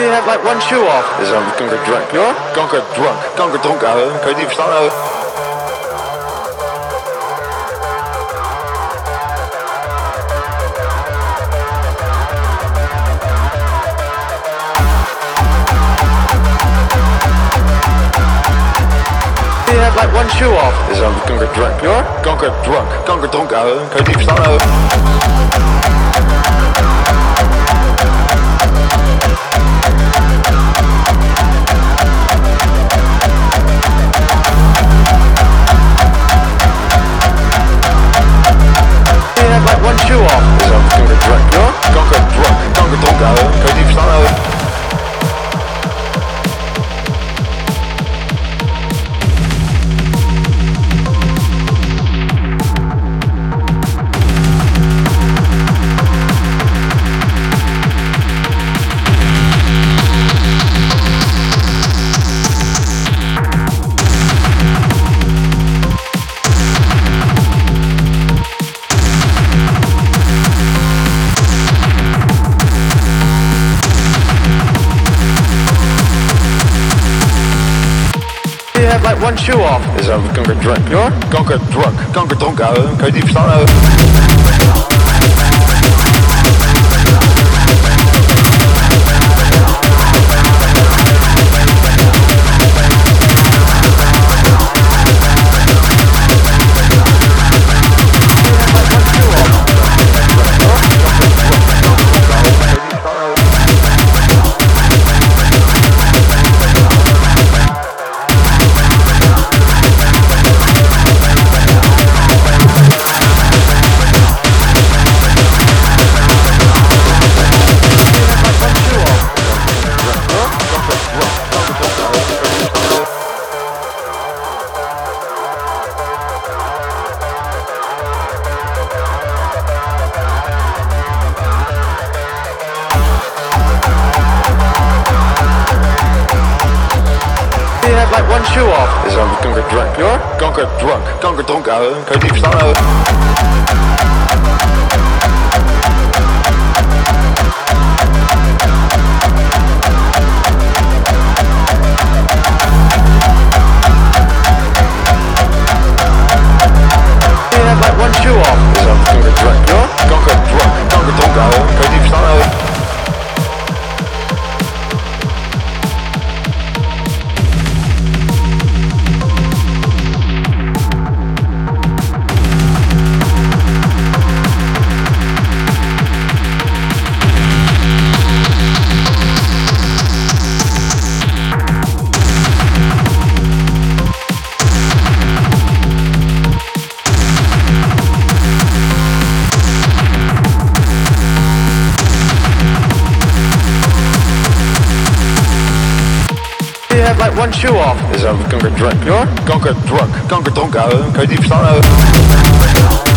You have like one shoe off. Is um, kanker drunk. You're? Kanker drunk. Kanker dronken, ouwe. Kan je niet verstaan, ouwe? You have like one shoe off. Is um, kanker drunk. You're? Kanker drunk. Kanker dronken, ouwe. Kan je niet verstaan, ouwe? One shoe off. Is um, kanker drunk. You're? Kanker drunk. Kanker dronken, ouwe. Kan je niet verstaan, ouwe? Like one shoe off. Is um, kanker drunk. You're? Kanker drunk. Kanker dronken, ouwe. Kan je het niet verstaan, ouwe? Like one shoe off. Is um, kanker drunk. You're? Kanker drunk. Kanker dronken, ouwe. Kan je niet verstaan, ouwe?